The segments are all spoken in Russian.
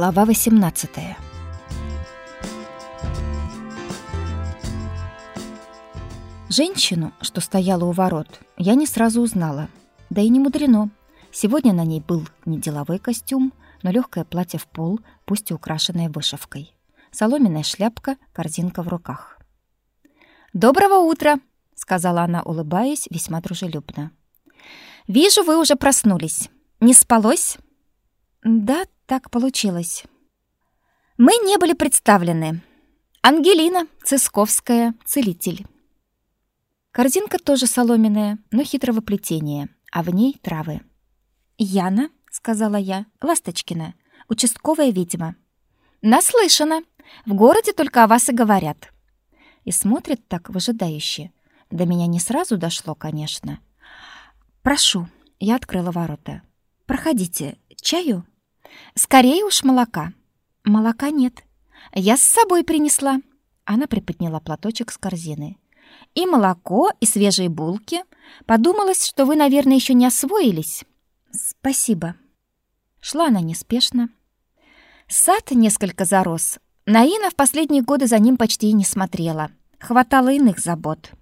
Глава 18. Женщину, что стояла у ворот, я не сразу узнала. Да и не мудрено. Сегодня на ней был не деловой костюм, но легкое платье в пол, пусть и украшенное вышивкой. Соломенная шляпка, корзинка в руках. «Доброго утра!» — сказала она, улыбаясь, весьма дружелюбно. «Вижу, вы уже проснулись. Не спалось?» «Да, так получилось. Мы не были представлены. Ангелина Цисковская, целитель. Корзинка тоже соломенная, но хитрого плетения, а в ней травы. «Яна», — сказала я, — «Ласточкина, участковая ведьма». «Наслышана. В городе только о вас и говорят». И смотрит так выжидающе. До меня не сразу дошло, конечно. «Прошу», — я открыла ворота. «Проходите. Чаю?» Скорее уж молока. Молока нет. Я с собой принесла. Она приподняла платочек с корзины. И молоко, и свежие булки. Подумалось, что вы, наверное, еще не освоились. Спасибо. Шла она неспешно. Сад несколько зарос. Наина в последние годы за ним почти и не смотрела. Хватало иных забот.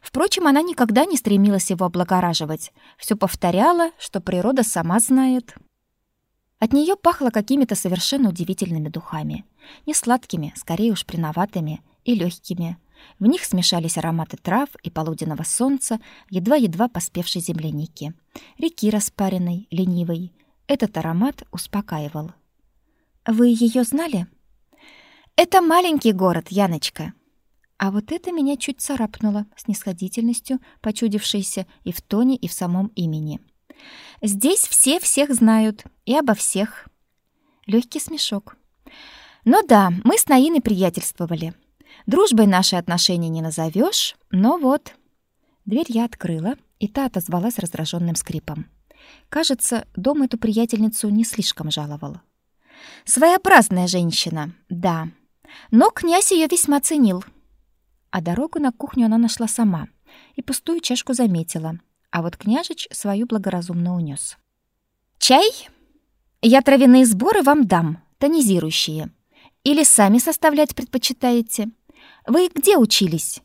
Впрочем, она никогда не стремилась его облагораживать. Все повторяла, что природа сама знает. От нее пахло какими-то совершенно удивительными духами. Не сладкими, скорее уж приноватыми и легкими. В них смешались ароматы трав и полуденного солнца, едва-едва поспевшей земляники. Реки распаренной, ленивой. Этот аромат успокаивал. «Вы ее знали?» «Это маленький город, Яночка». А вот это меня чуть царапнуло, с нисходительностью, почудившейся и в тоне, и в самом имени. Здесь все всех знают и обо всех. Легкий смешок. Ну да, мы с Наиной приятельствовали. Дружбой наши отношения не назовешь, но вот. Дверь я открыла, и та отозвалась раздраженным скрипом. Кажется, дом эту приятельницу не слишком жаловал. Своеобразная женщина, да. Но князь ее весьма ценил. А дорогу на кухню она нашла сама и пустую чашку заметила, а вот княжич свою благоразумно унес. «Чай? Я травяные сборы вам дам, тонизирующие. Или сами составлять предпочитаете? Вы где учились?»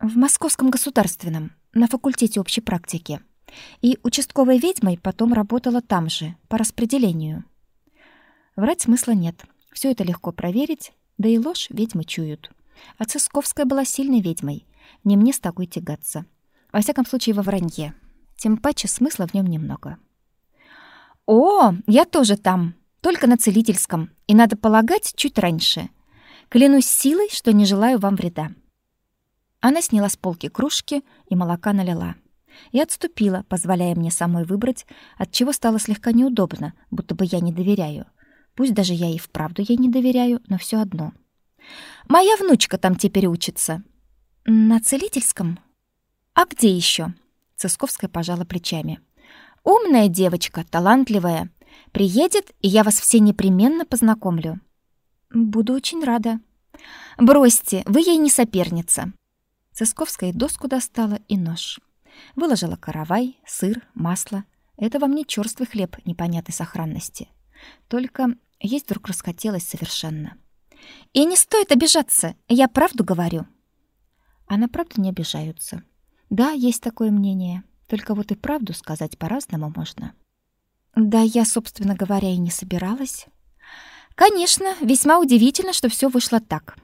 «В Московском государственном, на факультете общей практики. И участковой ведьмой потом работала там же, по распределению». Врать смысла нет. Все это легко проверить, да и ложь ведьмы чуют. А Цисковская была сильной ведьмой. Не мне с такой тягаться. Во всяком случае, во вранье. Тем паче смысла в нем немного. «О, я тоже там, только на целительском, и, надо полагать, чуть раньше. Клянусь силой, что не желаю вам вреда». Она сняла с полки кружки и молока налила. И отступила, позволяя мне самой выбрать, от чего стало слегка неудобно, будто бы я не доверяю. Пусть даже я и вправду ей не доверяю, но все одно. «Моя внучка там теперь учится». «На целительском?» А где еще? Цисковская пожала плечами. Умная девочка, талантливая. Приедет, и я вас все непременно познакомлю. Буду очень рада. Бросьте, вы ей не соперница. Цисковская доску достала и нож. Выложила каравай, сыр, масло. Это вам не чёрствый хлеб непонятной сохранности. Только есть вдруг расхотелось совершенно. И не стоит обижаться, я правду говорю. А на правду не обижаются. Да, есть такое мнение. Только вот и правду сказать по-разному можно. Да, я, собственно говоря, и не собиралась. Конечно, весьма удивительно, что все вышло так.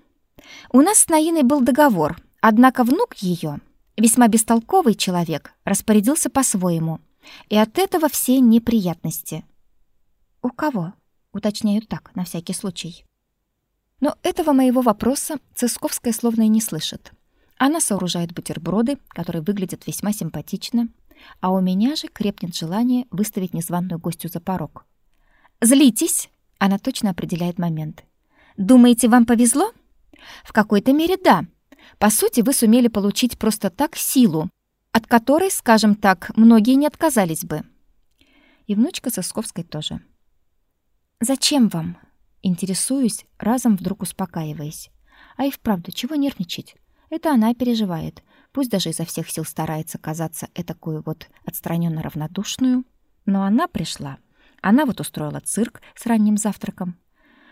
У нас с Наиной был договор, однако внук ее, весьма бестолковый человек, распорядился по-своему. И от этого все неприятности. У кого? Уточняю так, на всякий случай. Но этого моего вопроса Цисковская словно и не слышит. Она сооружает бутерброды, которые выглядят весьма симпатично, а у меня же крепнет желание выставить незваную гостью за порог. «Злитесь!» — она точно определяет момент. «Думаете, вам повезло?» «В какой-то мере да. По сути, вы сумели получить просто так силу, от которой, скажем так, многие не отказались бы». И внучка Сосковской тоже. «Зачем вам?» Интересуюсь, разом вдруг успокаиваясь. А и вправду, чего нервничать? Это она переживает. Пусть даже изо всех сил старается казаться этакую вот отстраненно равнодушную. Но она пришла. Она вот устроила цирк с ранним завтраком.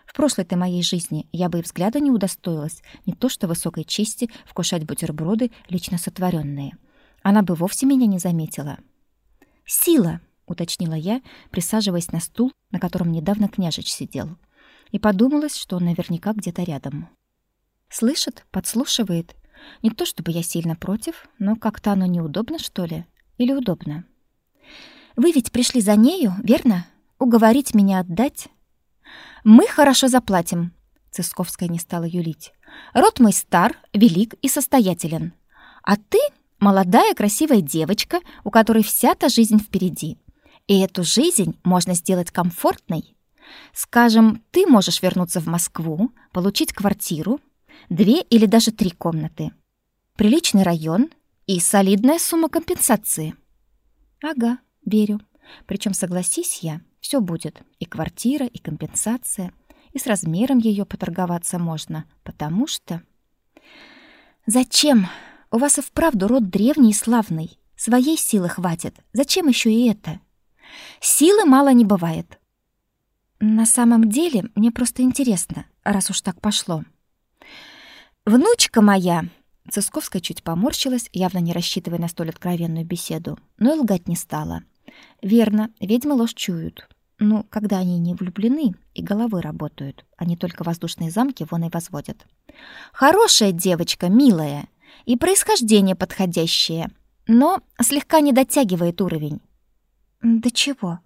В прошлой-то моей жизни я бы и взгляда не удостоилась, не то что высокой чести вкушать бутерброды, лично сотворенные. Она бы вовсе меня не заметила. «Сила!» — уточнила я, присаживаясь на стул, на котором недавно княжич сидел. И подумалось, что он наверняка где-то рядом. Слышит, подслушивает. Не то чтобы я сильно против, но как-то оно неудобно, что ли? Или удобно? Вы ведь пришли за нею, верно? Уговорить меня отдать? Мы хорошо заплатим. Цисковская не стала юлить. Род мой стар, велик и состоятелен. А ты молодая красивая девочка, у которой вся та жизнь впереди. И эту жизнь можно сделать комфортной. Скажем, ты можешь вернуться в Москву, получить квартиру, две или даже три комнаты, приличный район и солидная сумма компенсации. Ага, верю. Причем, согласись я, все будет. И квартира, и компенсация, и с размером ее поторговаться можно, потому что... Зачем? У вас и вправду род древний и славный. Своей силы хватит. Зачем еще и это? Силы мало не бывает. На самом деле, мне просто интересно, раз уж так пошло. Внучка моя, Цисковская чуть поморщилась, явно не рассчитывая на столь откровенную беседу, но и лгать не стала. Верно, ведьмы ложь чуют. Ну, когда они не влюблены и головы работают, они только воздушные замки вон и возводят. Хорошая девочка, милая, и происхождение подходящее, но слегка не дотягивает уровень. Да чего?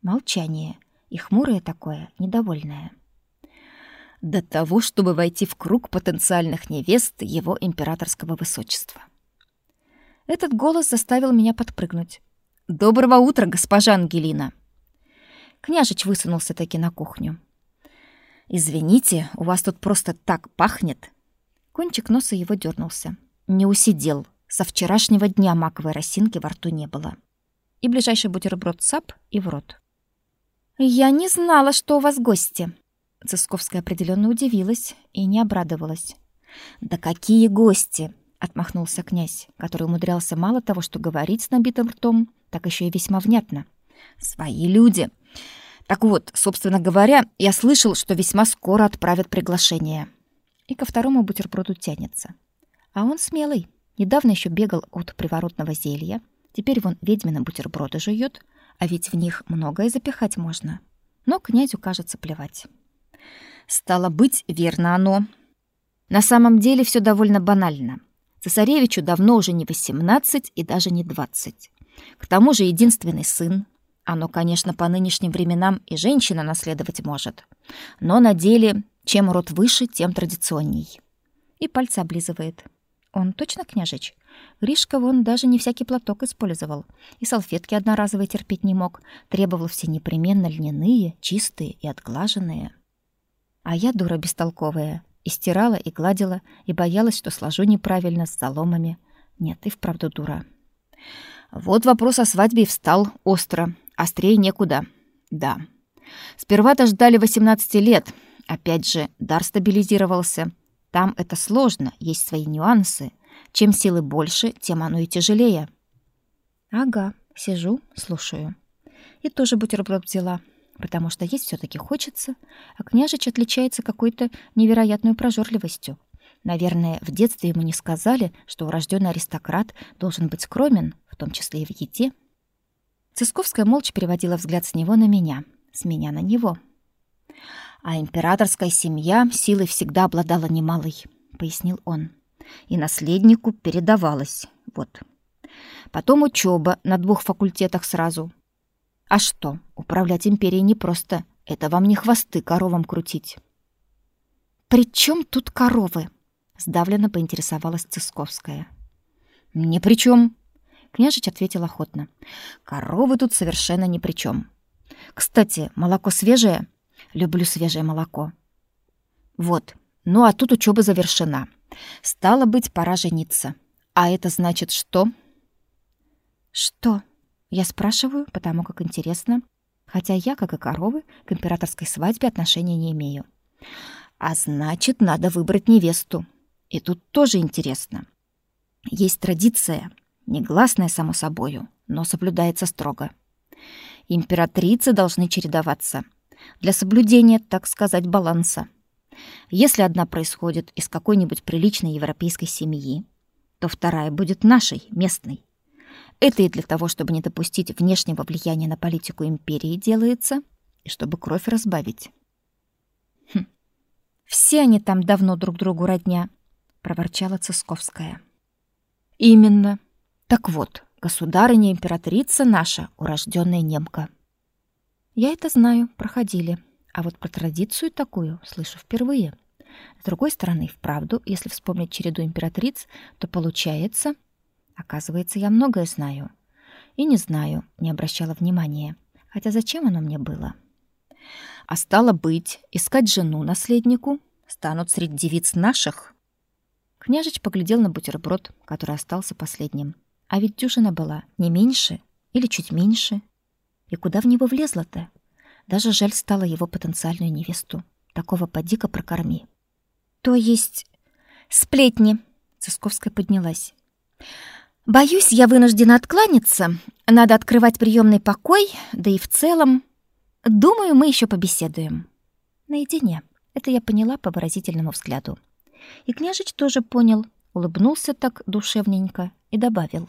Молчание и хмурое такое, недовольное до того, чтобы войти в круг потенциальных невест его императорского высочества. Этот голос заставил меня подпрыгнуть. «Доброго утра, госпожа Ангелина!» Княжич высунулся таки на кухню. «Извините, у вас тут просто так пахнет!» Кончик носа его дернулся. Не усидел. Со вчерашнего дня маковой росинки во рту не было. И ближайший бутерброд сап и в рот. «Я не знала, что у вас гости», Цисковская определенно удивилась и не обрадовалась. «Да какие гости!» — отмахнулся князь, который умудрялся мало того, что говорить с набитым ртом, так еще и весьма внятно. «Свои люди!» «Так вот, собственно говоря, я слышал, что весьма скоро отправят приглашение». И ко второму бутерброду тянется. А он смелый. Недавно еще бегал от приворотного зелья. Теперь вон ведьмина бутерброды жует, а ведь в них многое запихать можно. Но князю кажется плевать. Стало быть, верно оно. На самом деле все довольно банально. Цесаревичу давно уже не 18 и даже не 20. К тому же единственный сын. Оно, конечно, по нынешним временам и женщина наследовать может. Но на деле, чем род выше, тем традиционней. И пальцы облизывает. Он точно княжич? Гришка вон даже не всякий платок использовал. И салфетки одноразовые терпеть не мог. Требовал все непременно льняные, чистые и отглаженные. А я дура бестолковая. И стирала, и гладила, и боялась, что сложу неправильно с заломами. Нет, и вправду дура. Вот вопрос о свадьбе встал остро. Острее некуда. Да. Сперва-то ждали 18 лет. Опять же, дар стабилизировался. Там это сложно, есть свои нюансы. Чем силы больше, тем оно и тяжелее. Ага, сижу, слушаю. И тоже бутерброд взяла потому что есть все таки хочется, а княжич отличается какой-то невероятной прожорливостью. Наверное, в детстве ему не сказали, что урожденный аристократ должен быть скромен, в том числе и в еде. Цисковская молча переводила взгляд с него на меня, с меня на него. А императорская семья силой всегда обладала немалой, пояснил он. И наследнику передавалось. Вот. Потом учеба на двух факультетах сразу. А что, управлять империей непросто. Это вам не хвосты коровам крутить. «При чем тут коровы?» — сдавленно поинтересовалась Цисковская. «Ни при чем», — княжич ответил охотно. «Коровы тут совершенно ни при чем. Кстати, молоко свежее? Люблю свежее молоко. Вот, ну а тут учеба завершена. Стало быть, пора жениться. А это значит что?» «Что?» Я спрашиваю, потому как интересно, хотя я, как и коровы, к императорской свадьбе отношения не имею. А значит, надо выбрать невесту. И тут тоже интересно. Есть традиция, негласная, само собою, но соблюдается строго. Императрицы должны чередоваться. для соблюдения, так сказать, баланса. Если одна происходит из какой-нибудь приличной европейской семьи, то вторая будет нашей, местной. Это и для того, чтобы не допустить внешнего влияния на политику империи делается, и чтобы кровь разбавить. Хм. Все они там давно друг другу родня, проворчала Цисковская. Именно. Так вот, государыня императрица наша, урожденная немка. Я это знаю, проходили. А вот про традицию такую слышу впервые. С другой стороны, вправду, если вспомнить череду императриц, то получается, оказывается, я многое знаю. И не знаю, не обращала внимания. Хотя зачем оно мне было? А стало быть, искать жену наследнику станут среди девиц наших. Княжич поглядел на бутерброд, который остался последним. А ведь дюжина была не меньше или чуть меньше. И куда в него влезла-то? Даже жаль стало его потенциальную невесту. Такого поди-ка прокорми. То есть сплетни. Цисковская поднялась. Боюсь, я вынуждена откланяться. Надо открывать приемный покой, да и в целом. Думаю, мы еще побеседуем. Наедине. Это я поняла по выразительному взгляду. И княжич тоже понял, улыбнулся так душевненько и добавил.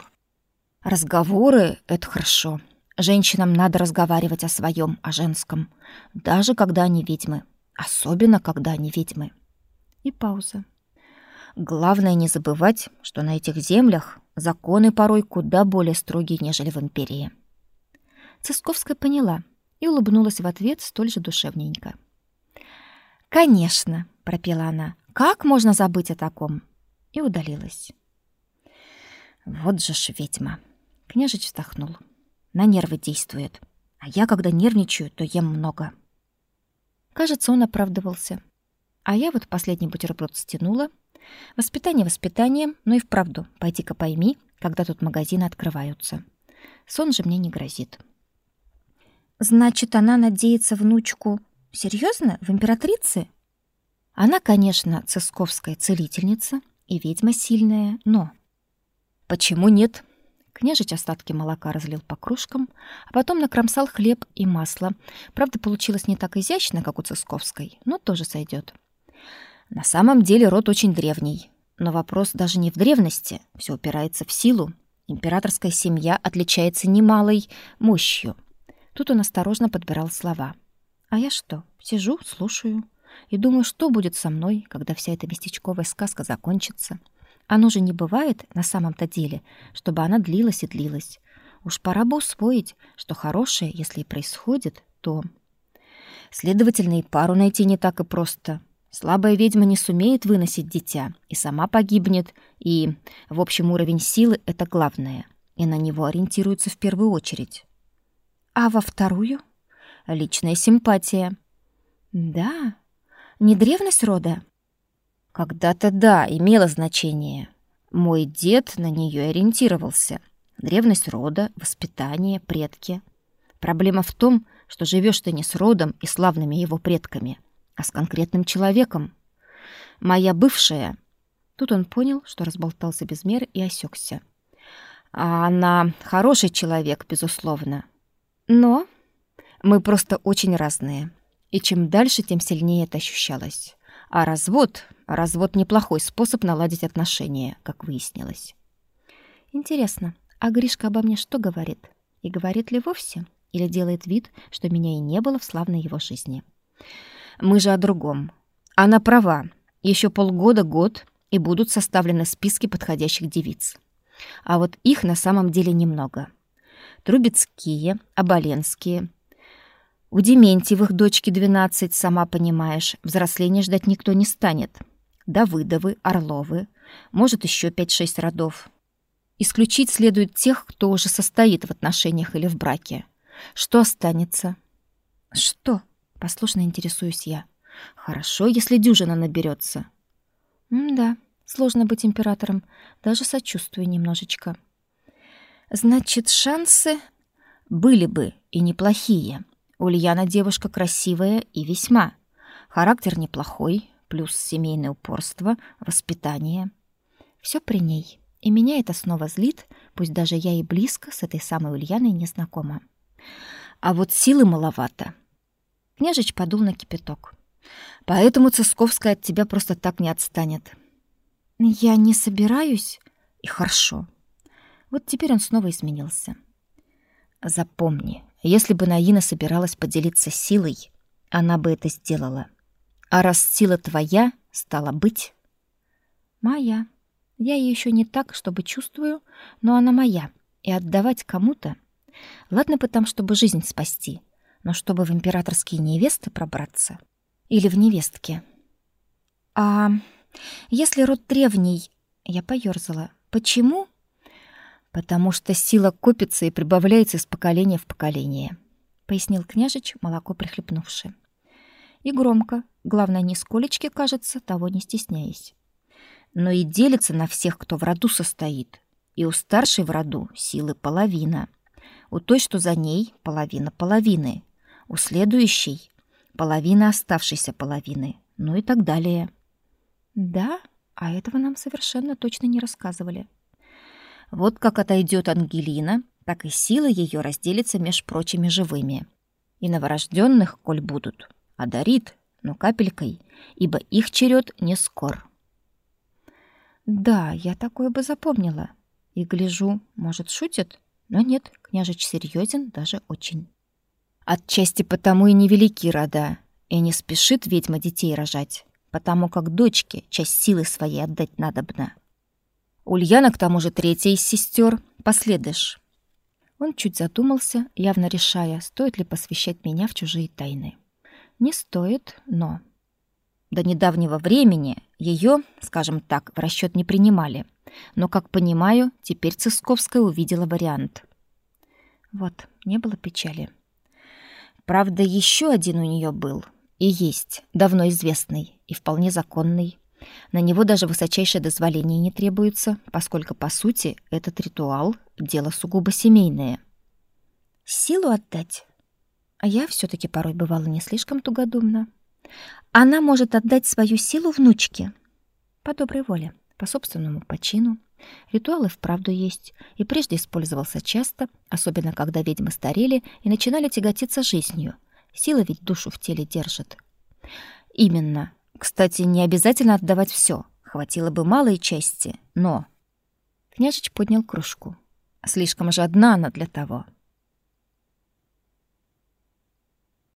«Разговоры — это хорошо. Женщинам надо разговаривать о своем, о женском, даже когда они ведьмы, особенно когда они ведьмы. И пауза. Главное не забывать, что на этих землях законы порой куда более строгие, нежели в империи. Цисковская поняла и улыбнулась в ответ столь же душевненько. «Конечно», — пропела она, — «как можно забыть о таком?» И удалилась. «Вот же ж ведьма!» Княжич вздохнул на нервы действует. А я, когда нервничаю, то ем много. Кажется, он оправдывался. А я вот последний бутерброд стянула. Воспитание воспитанием, но и вправду, пойди-ка пойми, когда тут магазины открываются. Сон же мне не грозит. Значит, она надеется внучку... Серьезно? В императрице? Она, конечно, цисковская целительница и ведьма сильная, но... Почему нет? Княжич остатки молока разлил по кружкам, а потом накромсал хлеб и масло. Правда, получилось не так изящно, как у Цисковской, но тоже сойдет. На самом деле род очень древний. Но вопрос даже не в древности, все упирается в силу. Императорская семья отличается немалой мощью. Тут он осторожно подбирал слова. А я что, сижу, слушаю и думаю, что будет со мной, когда вся эта местечковая сказка закончится. Оно же не бывает на самом-то деле, чтобы она длилась и длилась. Уж пора бы усвоить, что хорошее, если и происходит, то... Следовательно, и пару найти не так и просто. Слабая ведьма не сумеет выносить дитя, и сама погибнет, и, в общем, уровень силы — это главное, и на него ориентируются в первую очередь. А во вторую? Личная симпатия. Да, не древность рода, когда-то да, имело значение. Мой дед на нее ориентировался. Древность рода, воспитание, предки. Проблема в том, что живешь ты не с родом и славными его предками, а с конкретным человеком. Моя бывшая... Тут он понял, что разболтался без меры и осекся. А она хороший человек, безусловно. Но мы просто очень разные. И чем дальше, тем сильнее это ощущалось. А развод... Развод — неплохой способ наладить отношения, как выяснилось. Интересно, а Гришка обо мне что говорит? И говорит ли вовсе? Или делает вид, что меня и не было в славной его жизни? Мы же о другом. Она права. Еще полгода-год, и будут составлены списки подходящих девиц. А вот их на самом деле немного. Трубецкие, Оболенские, у Дементьевых дочки 12, сама понимаешь, взросления ждать никто не станет. Давыдовы, Орловы, может, еще 5-6 родов. Исключить следует тех, кто уже состоит в отношениях или в браке. Что останется? Что? Послушно интересуюсь я. Хорошо, если дюжина наберется. да, сложно быть императором, даже сочувствую немножечко. Значит, шансы были бы и неплохие. Ульяна девушка красивая и весьма. Характер неплохой, плюс семейное упорство, воспитание. Все при ней. И меня это снова злит, пусть даже я и близко с этой самой Ульяной не знакома. А вот силы маловато. Княжич подул на кипяток. Поэтому Цисковская от тебя просто так не отстанет. Я не собираюсь. И хорошо. Вот теперь он снова изменился. Запомни, если бы Наина собиралась поделиться силой, она бы это сделала. А раз сила твоя, стала быть... Моя. Я ее еще не так, чтобы чувствую, но она моя. И отдавать кому-то... Ладно бы там, чтобы жизнь спасти, но чтобы в императорские невесты пробраться... Или в невестке. А если род древний... Я поёрзала. Почему? Потому что сила копится и прибавляется из поколения в поколение, пояснил княжич, молоко прихлебнувши. И громко, главное, не сколечки, кажется, того не стесняясь. Но и делится на всех, кто в роду состоит. И у старшей в роду силы половина. У той, что за ней, половина половины. У следующей половина оставшейся половины, ну и так далее. Да, а этого нам совершенно точно не рассказывали. Вот как отойдет Ангелина, так и сила ее разделится меж прочими живыми. И новорожденных, коль будут, одарит, но капелькой, ибо их черед не скор. Да, я такое бы запомнила. И гляжу, может, шутит, но нет, княжич серьезен даже очень. Отчасти потому и невелики рода, и не спешит ведьма детей рожать, потому как дочке часть силы своей отдать надобно. Ульяна, к тому же, третья из сестер, последыш. Он чуть задумался, явно решая, стоит ли посвящать меня в чужие тайны. Не стоит, но... До недавнего времени ее, скажем так, в расчет не принимали. Но, как понимаю, теперь Цисковская увидела вариант. Вот, не было печали. Правда, еще один у нее был и есть, давно известный и вполне законный. На него даже высочайшее дозволение не требуется, поскольку, по сути, этот ритуал — дело сугубо семейное. Силу отдать? А я все таки порой бывала не слишком тугодумна. Она может отдать свою силу внучке. По доброй воле, по собственному почину. Ритуалы вправду есть, и прежде использовался часто, особенно когда ведьмы старели и начинали тяготиться жизнью. Сила ведь душу в теле держит. Именно. Кстати, не обязательно отдавать все. Хватило бы малой части, но... Княжич поднял кружку. Слишком же одна она для того.